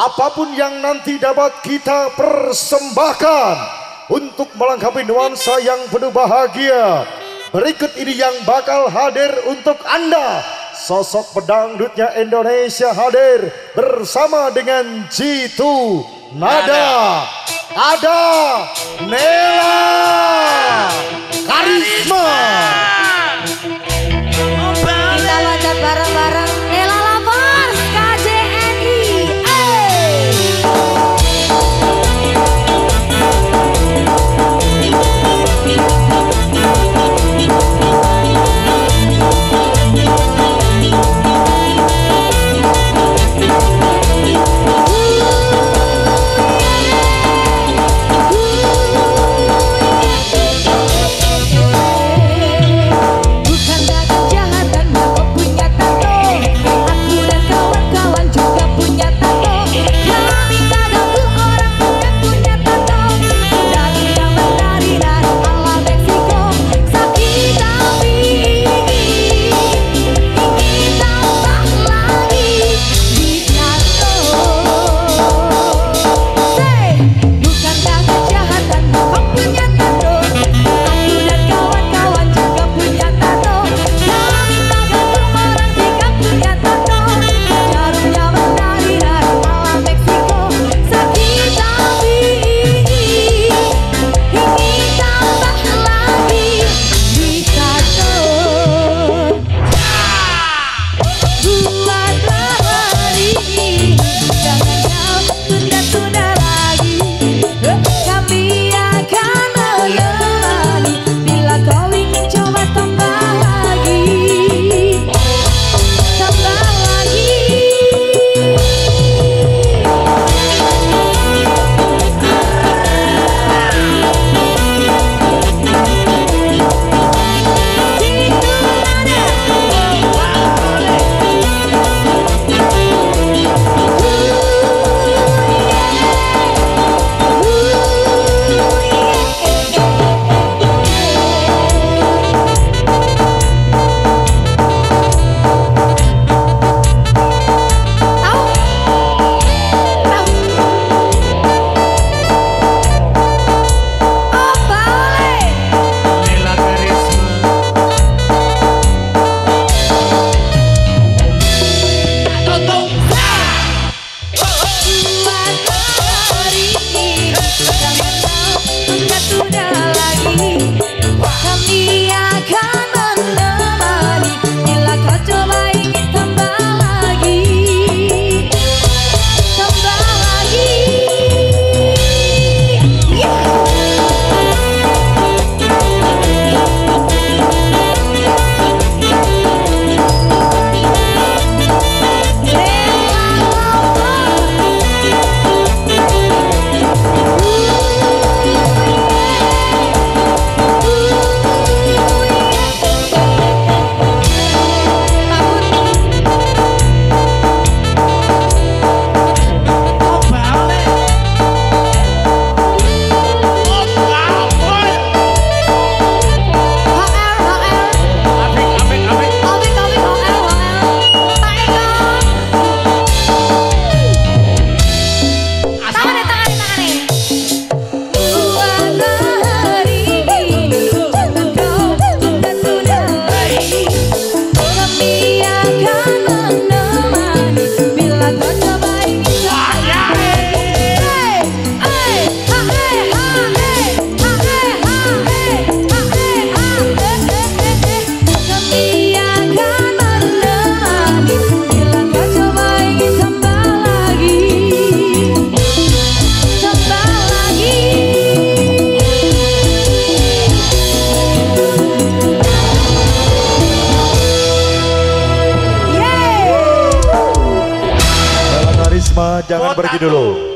apa pun yang nanti dapat kita persembahkan untuk melengkapi nuansa yang penuh bahagia. Berikut ini yang bakal hadir untuk Anda. Sosok pedangdutnya Indonesia hadir bersama dengan Jitu Nada. Ada Nela Karisma. Jangan pergi dulu.